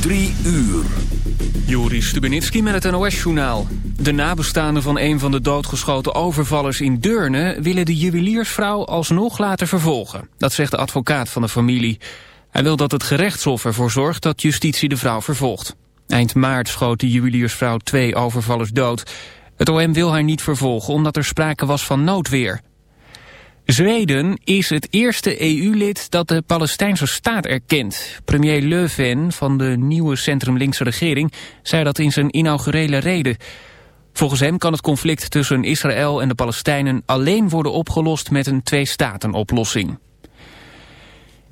Drie uur. Joris Stubenitski met het NOS-journaal. De nabestaanden van een van de doodgeschoten overvallers in Deurne... willen de juweliersvrouw alsnog laten vervolgen. Dat zegt de advocaat van de familie. Hij wil dat het gerechtshof ervoor zorgt dat justitie de vrouw vervolgt. Eind maart schoot de juweliersvrouw twee overvallers dood. Het OM wil haar niet vervolgen omdat er sprake was van noodweer. Zweden is het eerste EU-lid dat de Palestijnse staat erkent. Premier Le Pen van de nieuwe centrum-linkse regering zei dat in zijn inaugurele reden. Volgens hem kan het conflict tussen Israël en de Palestijnen alleen worden opgelost met een twee-staten-oplossing.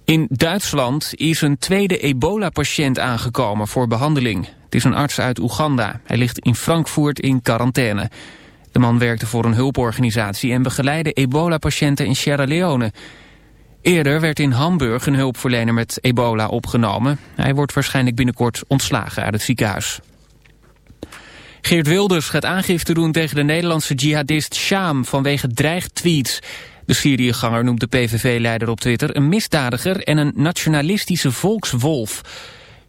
In Duitsland is een tweede ebola-patiënt aangekomen voor behandeling. Het is een arts uit Oeganda. Hij ligt in Frankfurt in quarantaine. De man werkte voor een hulporganisatie en begeleidde ebola-patiënten in Sierra Leone. Eerder werd in Hamburg een hulpverlener met ebola opgenomen. Hij wordt waarschijnlijk binnenkort ontslagen uit het ziekenhuis. Geert Wilders gaat aangifte doen tegen de Nederlandse jihadist Sham vanwege dreigtweets. De Syriëganger noemt de PVV-leider op Twitter een misdadiger en een nationalistische volkswolf.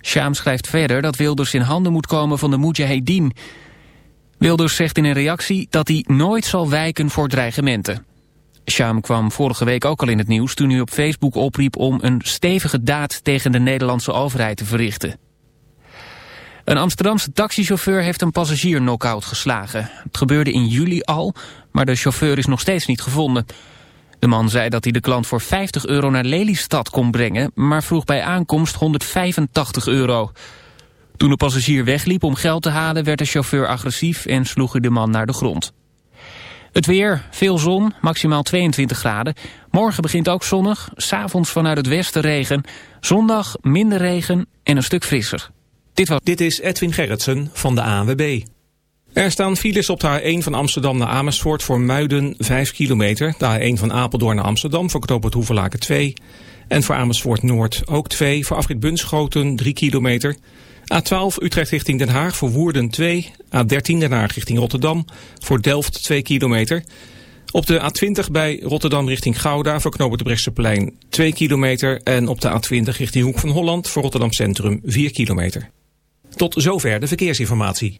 Sham schrijft verder dat Wilders in handen moet komen van de Mujahedin. Wilders zegt in een reactie dat hij nooit zal wijken voor dreigementen. Sham kwam vorige week ook al in het nieuws toen hij op Facebook opriep om een stevige daad tegen de Nederlandse overheid te verrichten. Een Amsterdamse taxichauffeur heeft een passagier knock-out geslagen. Het gebeurde in juli al, maar de chauffeur is nog steeds niet gevonden. De man zei dat hij de klant voor 50 euro naar Lelystad kon brengen, maar vroeg bij aankomst 185 euro. Toen de passagier wegliep om geld te halen werd de chauffeur agressief en sloeg hij de man naar de grond. Het weer, veel zon, maximaal 22 graden. Morgen begint ook zonnig, s'avonds vanuit het westen regen. Zondag minder regen en een stuk frisser. Dit, was... Dit is Edwin Gerritsen van de ANWB. Er staan files op de A1 van Amsterdam naar Amersfoort voor Muiden 5 kilometer. De A1 van Apeldoorn naar Amsterdam voor knooppunt Hoevelaken 2. En voor Amersfoort Noord ook 2. Voor afrit Bunschoten 3 kilometer. A12 Utrecht richting Den Haag voor Woerden 2. A13 Den Haag richting Rotterdam voor Delft 2 kilometer. Op de A20 bij Rotterdam richting Gouda voor knooppunt de Brechtseplein 2 kilometer. En op de A20 richting Hoek van Holland voor Rotterdam Centrum 4 kilometer. Tot zover de verkeersinformatie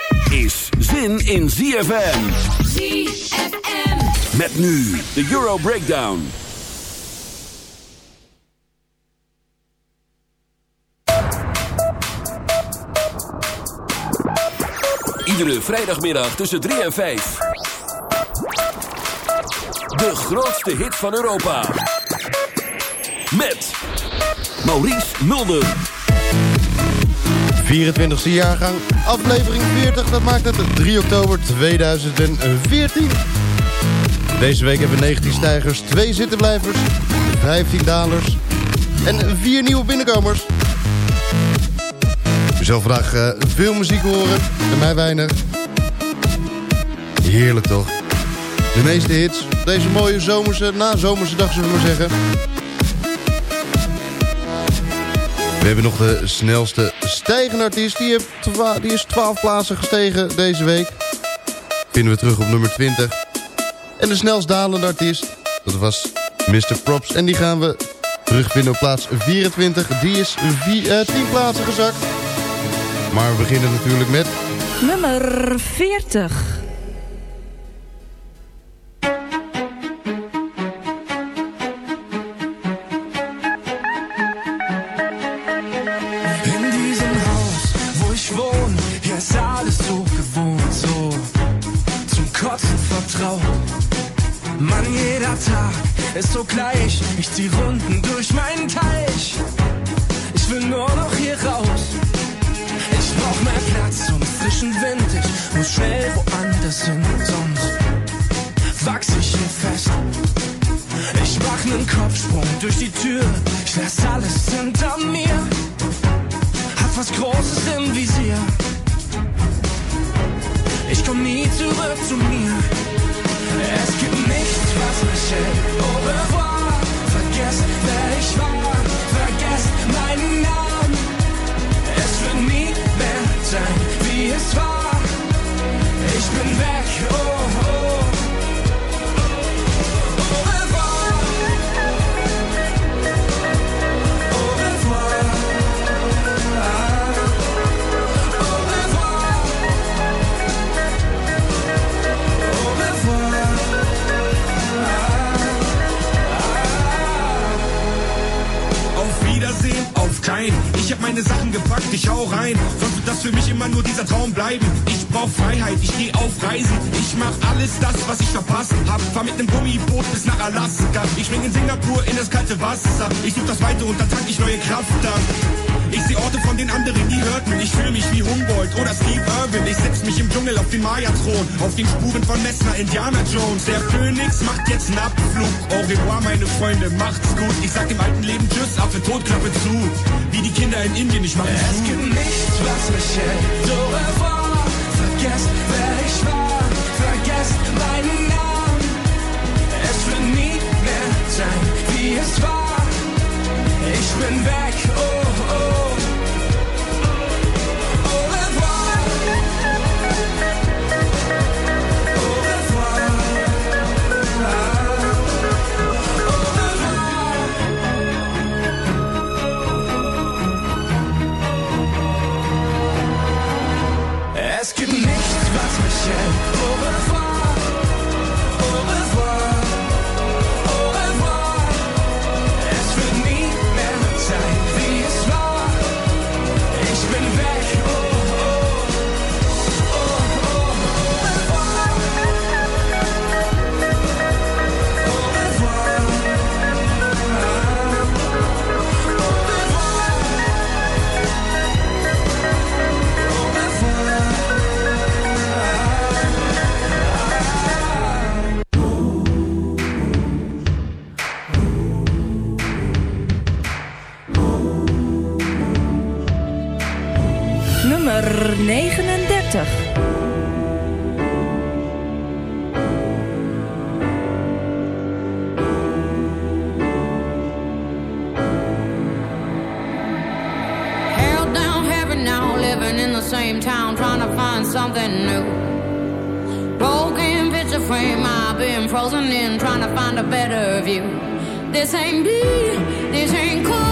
Is zin in ZFM. ZFM. Met nu de Euro Breakdown. Iedere vrijdagmiddag tussen 3 en 5. De grootste hit van Europa. Met Maurice Mulder. 24e jaargang, aflevering 40, dat maakt het 3 oktober 2014. Deze week hebben we 19 stijgers, 2 zittenblijvers, 15 dalers en 4 nieuwe binnenkomers. U zal vandaag uh, veel muziek horen, en mij weinig. Heerlijk toch? De meeste hits, deze mooie zomerse, na zomerse dag zullen we maar zeggen. We hebben nog de snelste stijgende artiest. Die, heeft die is 12 plaatsen gestegen deze week. Vinden we terug op nummer 20. En de snelst dalende artiest, dat was Mr. Props. En die gaan we terugvinden op plaats 24. Die is 4, uh, 10 plaatsen gezakt. Maar we beginnen natuurlijk met... Nummer 40. Au revoir, meine Freunde, macht's gut. Ich sag im alten Leben Tschüss, Affe, Totklappe zu. Wie die Kinder in Indien, ich mach Es es gibt nichts, was mich hält. Au revoir. Vergesst, wer ich war. Vergesst meinen Namen. Es wird nie mehr sein, wie es war. Ich bin weg. Oh. 39. Held down heavy now, living in the same town, trying to find something new. Broken picture frame, I've been frozen in, trying to find a better view. This ain't me, this ain't cool,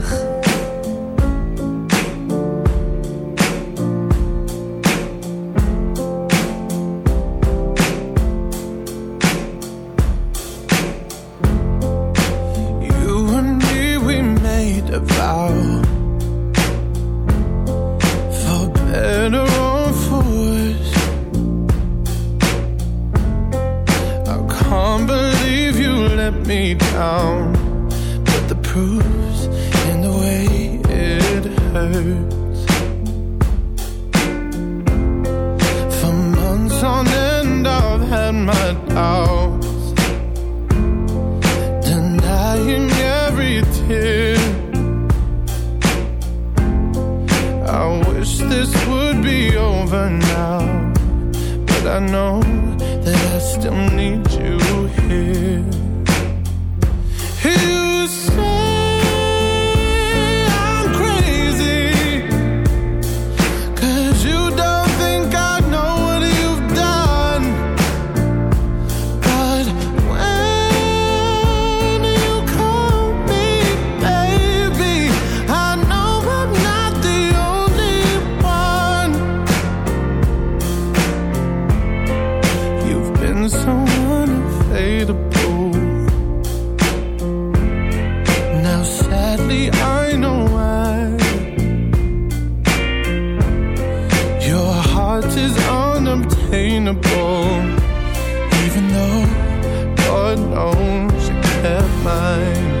prettig. heart is unobtainable. Even though God knows you kept mine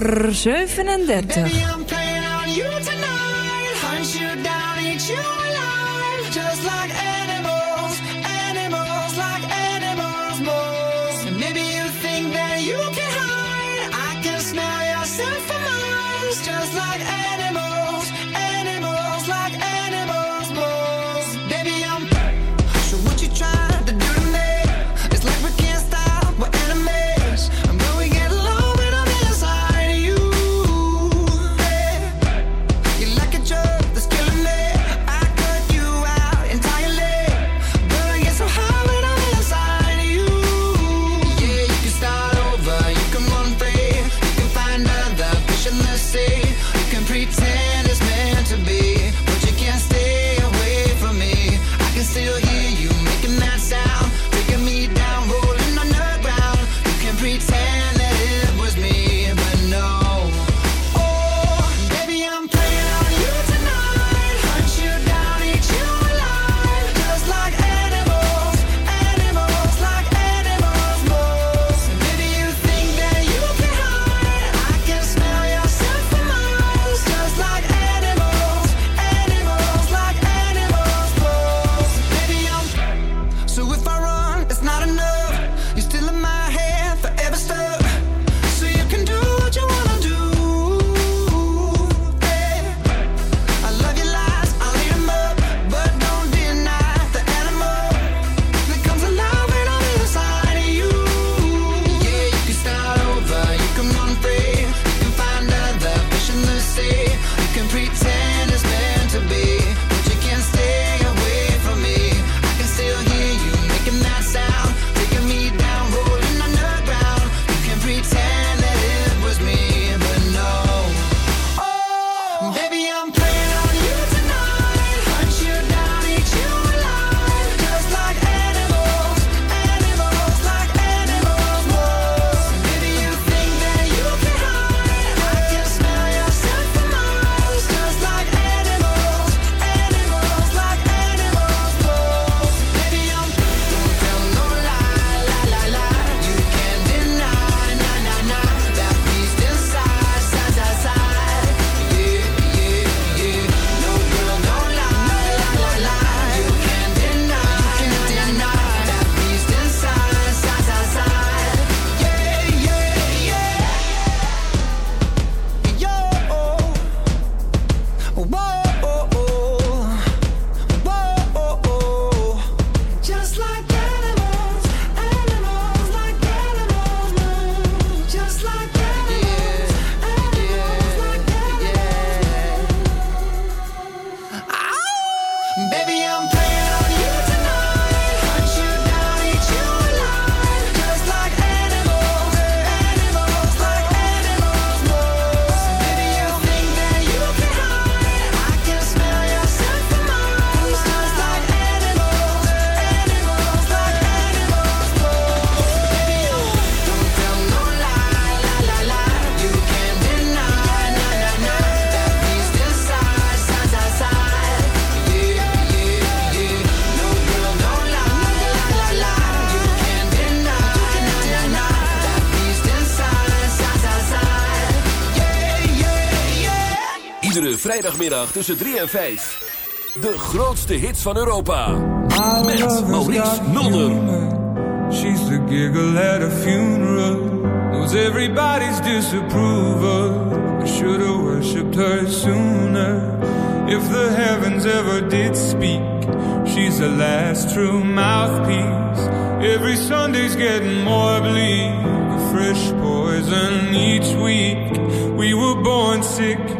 37. vrijdagmiddag tussen 3 en 5. De grootste hits van Europa. Met Maurice Mulder. She's the giggle at a funeral. Knows everybody's disapproval. I should have worshipped her sooner. If the heavens ever did speak, she's the last true mouthpiece. Every Sunday's getting more bleak, a fresh poison each week. We were born sick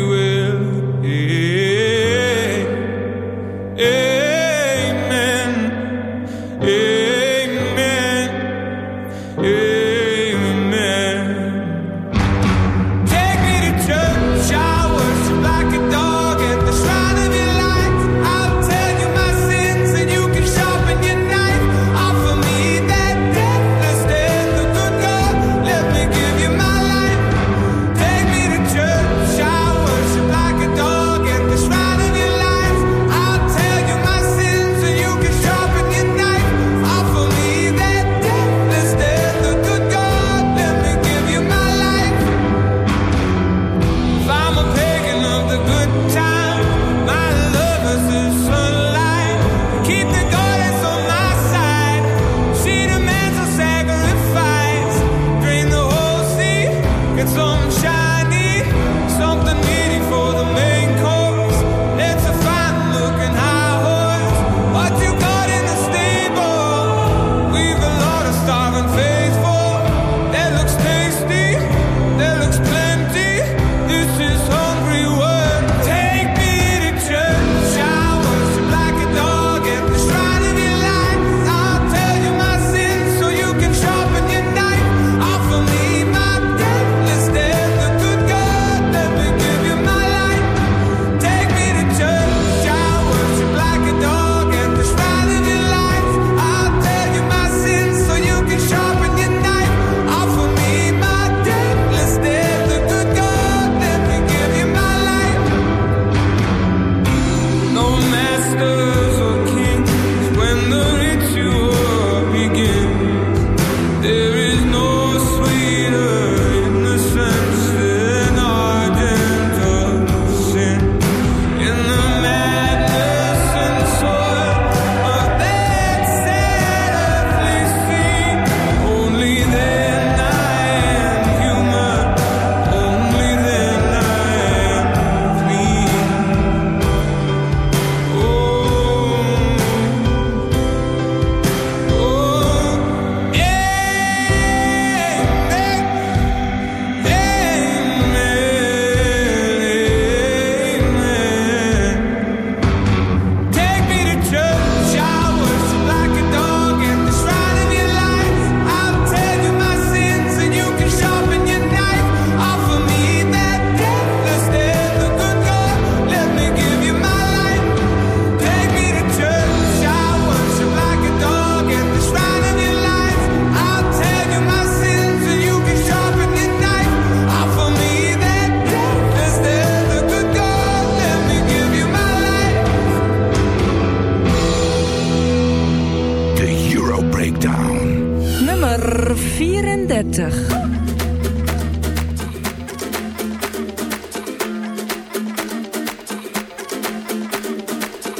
34.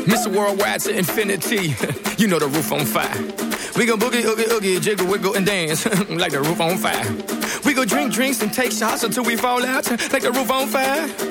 Mr. Worldwide to infinity. you know the roof on fire. We go boogie, oogie, oogie, jiggle, wiggle, and dance like the roof on fire. We go drink drinks and take shots until we fall out like the roof on fire.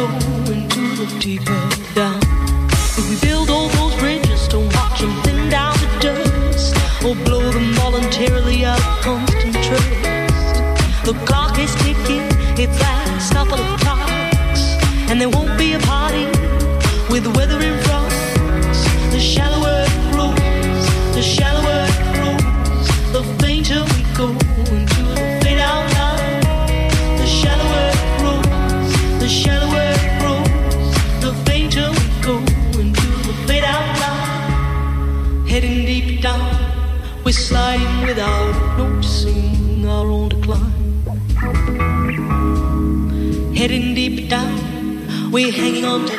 going to the deeper down. No.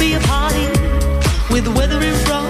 be a party with the weather in front.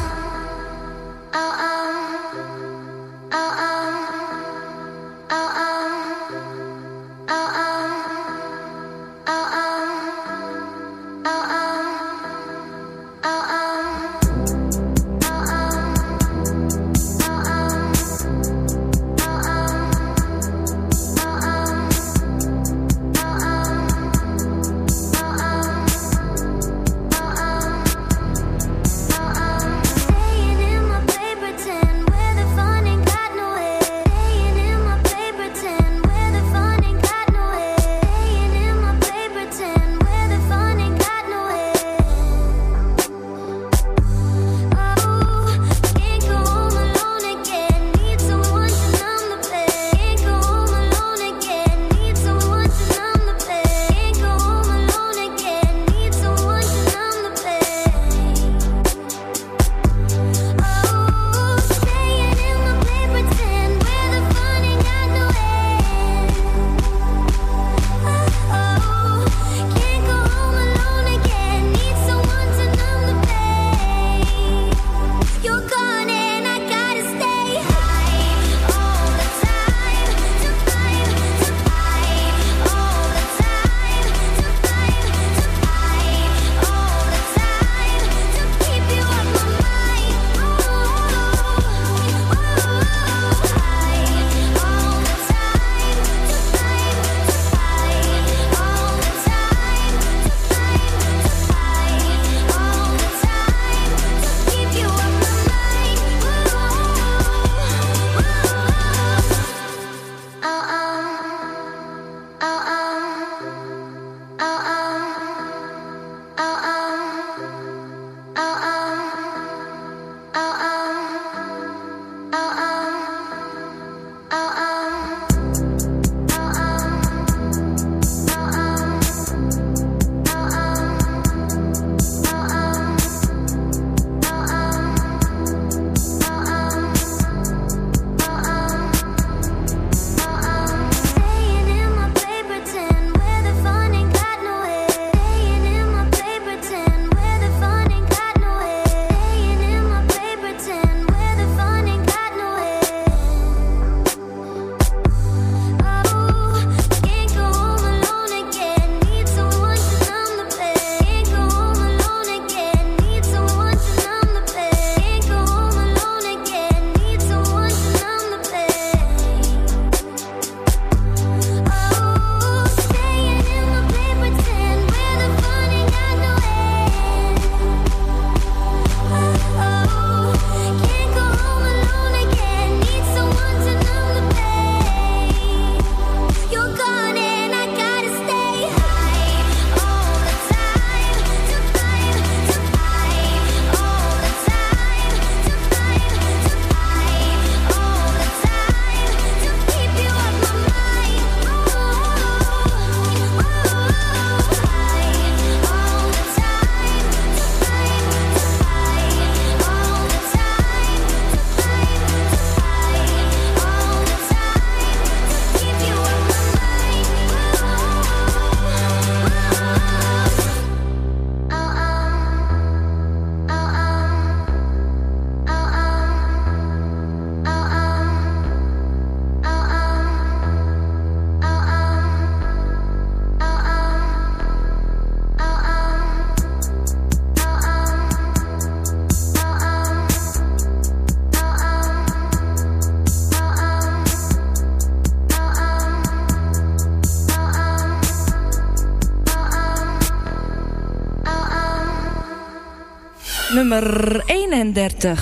Nummer 31.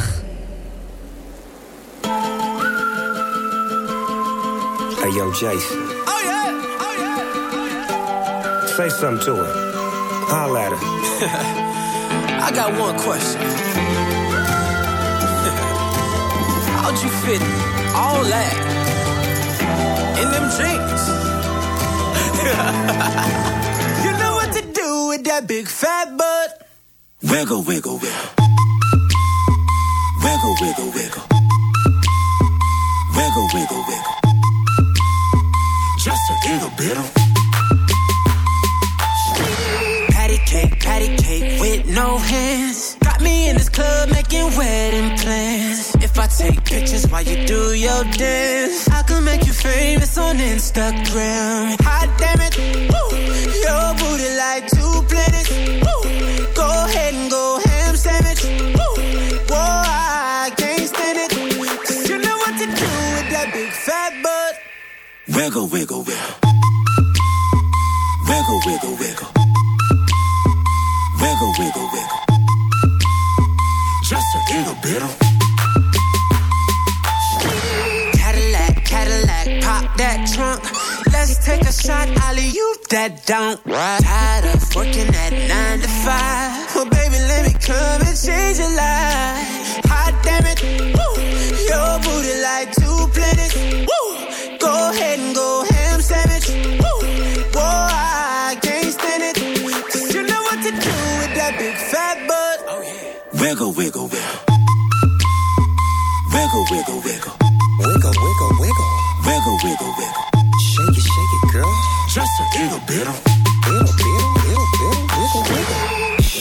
Hey, yo, Jason. Oh yeah, oh yeah. Say something to her. Holla at her. I got one question. How'd you fit all that in them jeans? you know what to do with that big fat butt. Wiggle, wiggle, wiggle. Wiggle, wiggle, wiggle. Wiggle, wiggle, wiggle. Just a little bit of. Patty cake, patty cake with no hands. Got me in this club making wedding plans. If I take pictures while you do your dance, I can make you famous on Instagram. Hot damn it, Wiggle, wiggle, wiggle. Wiggle, wiggle, wiggle. Wiggle, wiggle, wiggle. Just a little bit of. Cadillac, Cadillac, pop that trunk. Let's take a shot, Ollie, you that don't. Tired of working at nine to five. Well, baby, let me come and change your life. Hot damn it, woo. Your booty like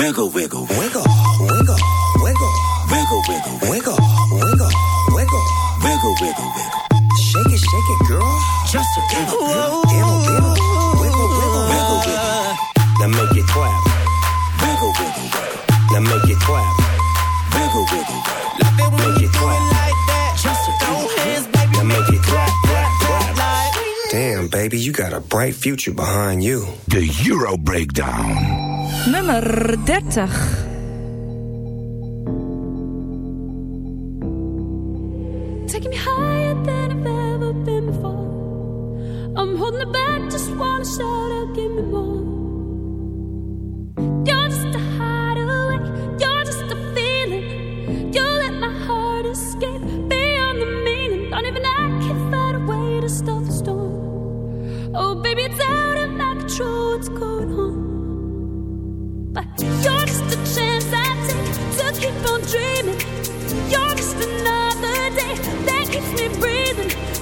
Wiggle, wiggle, wiggle, wiggle, wiggle, wiggle, wiggle, wiggle, wiggle, wiggle, wiggle, wiggle, wiggle. Shake it, shake it, girl. Just a little, little, little, little, wiggle, wiggle, wiggle, wiggle. Now make it clap, Wiggle, wiggle, wiggle, now make it clap, wiggle, wiggle, wiggle. Love it when make you it do it clap. like that. Just throw hands, baby. Now make it clap, clap, clap. Like. Damn, baby, you got a bright future behind you. The Euro Breakdown. Nummer 30. Me breathing.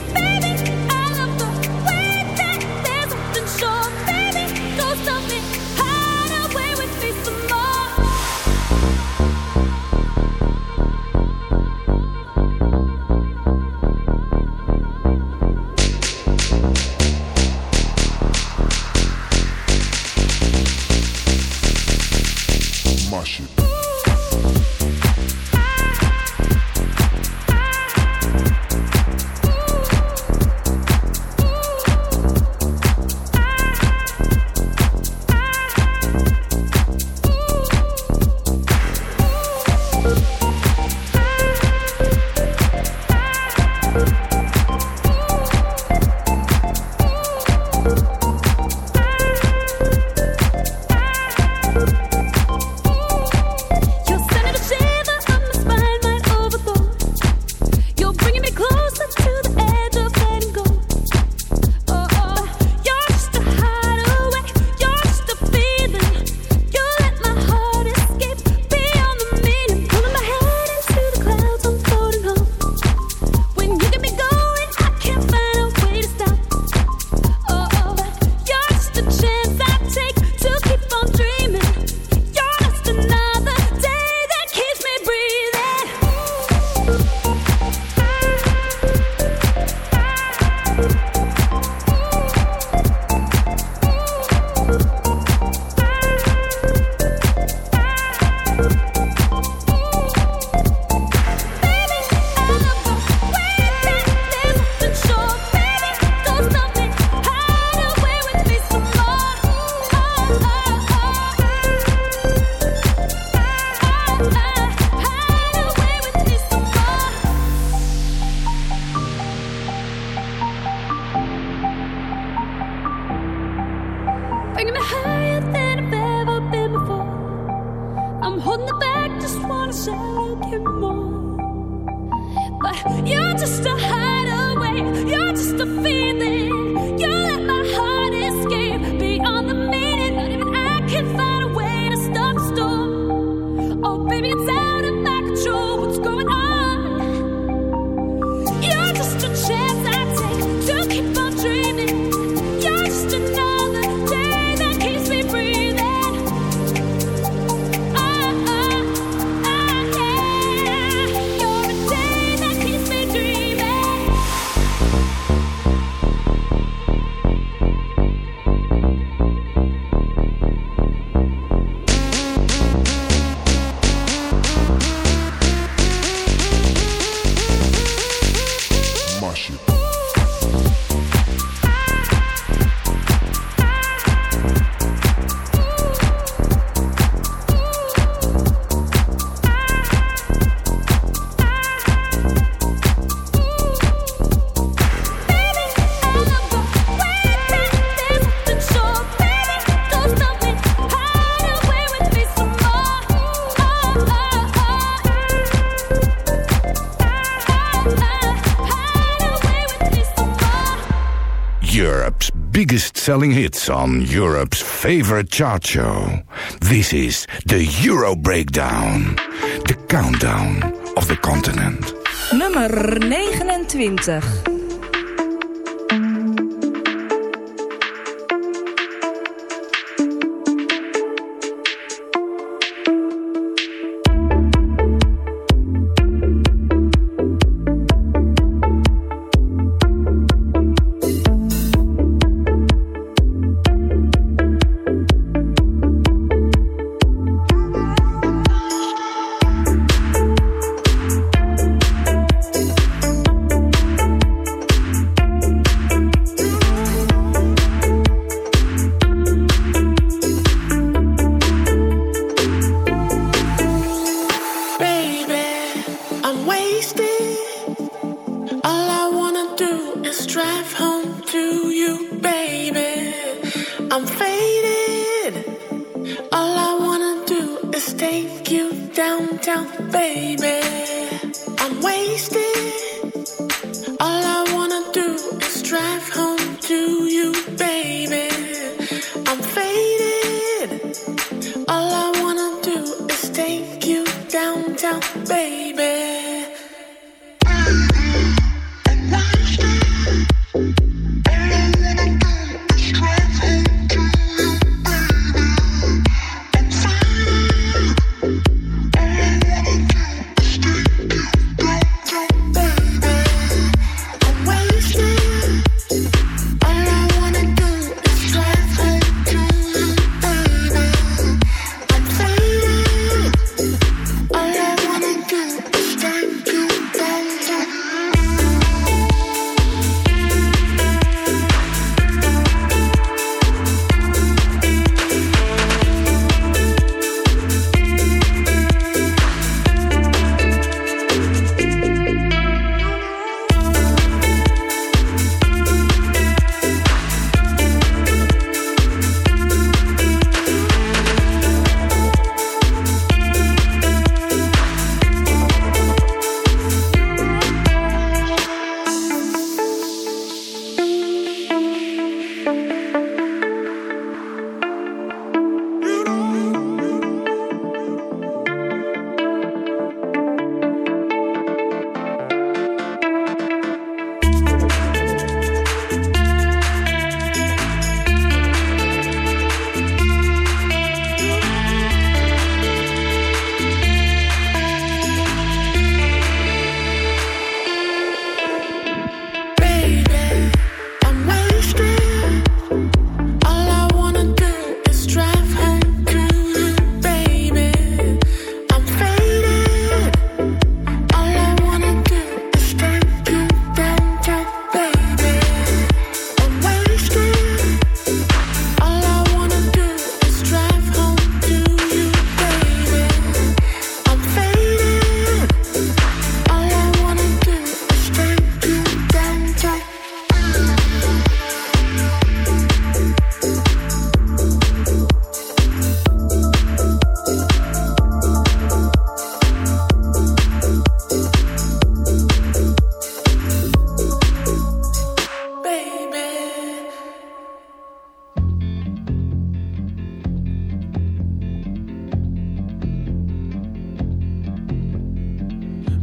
Selling hits on Europe's favorite chart show. This is the Euro Breakdown, the countdown of the continent. Nummer 29.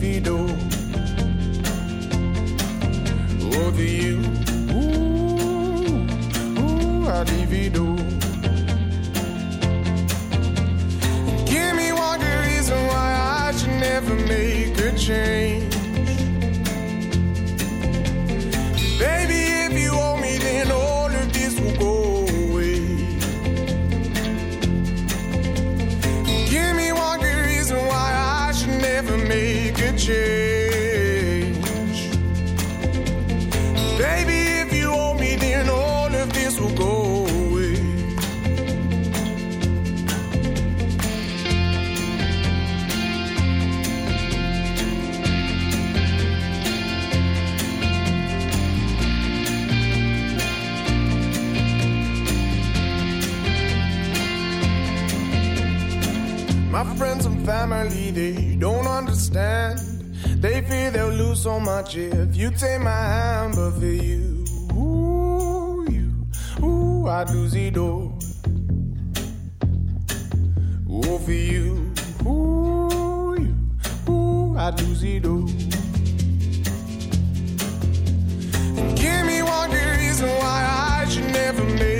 vivido over you. Ooh, ooh, Give me one good reason why I should never make a change. My friends and family, they don't understand. They fear they'll lose so much if you take my hand. But for you, ooh, you, ooh, I do see door. Ooh, for you, ooh, you, ooh, I do see door. Give me one good reason why I should never make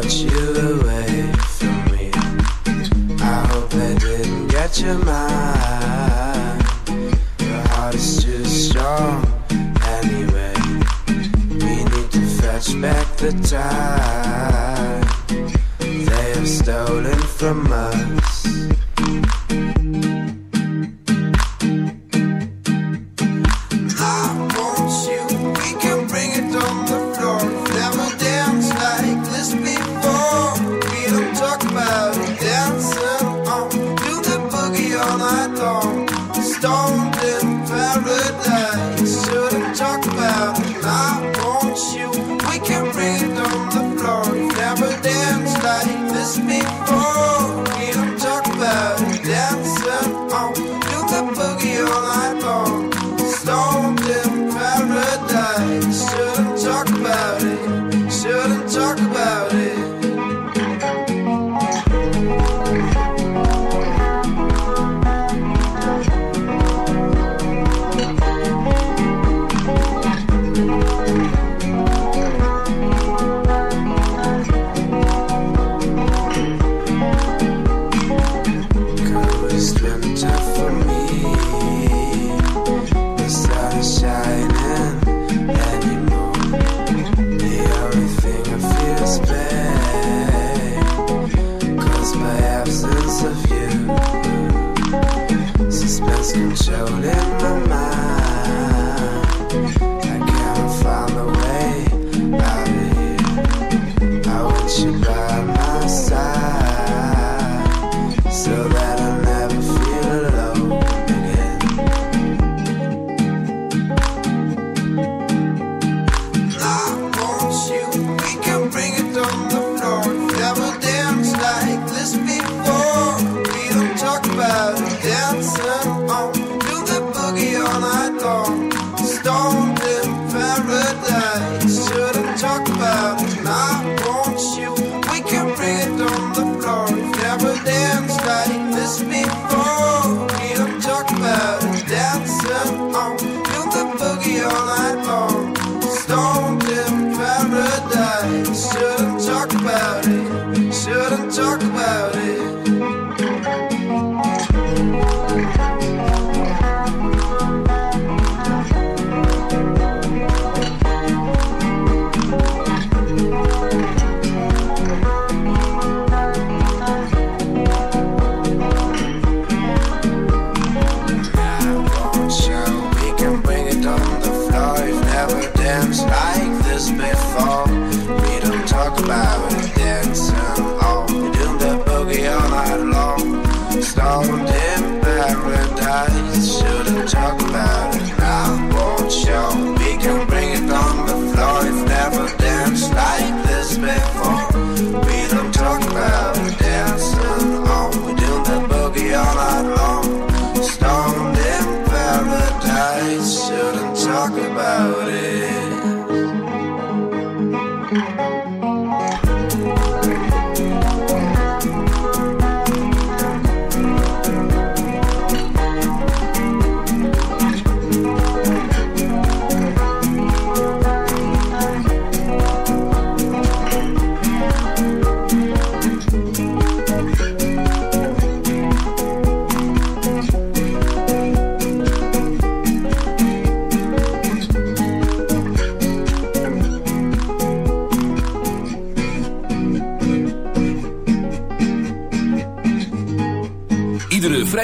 brought you away from me. I hope I didn't get your mind.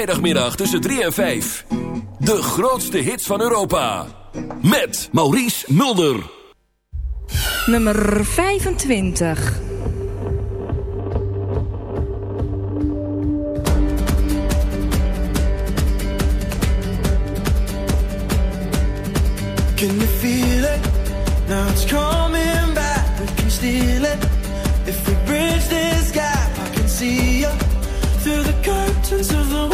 Vrijdagmiddag tussen 3 en 5. De grootste hits van Europa. Met Maurice Mulder. Nummer 25. Can you feel it? Now it's coming back. We can steal it. If we bridge this gap, I can see you through the curtains of the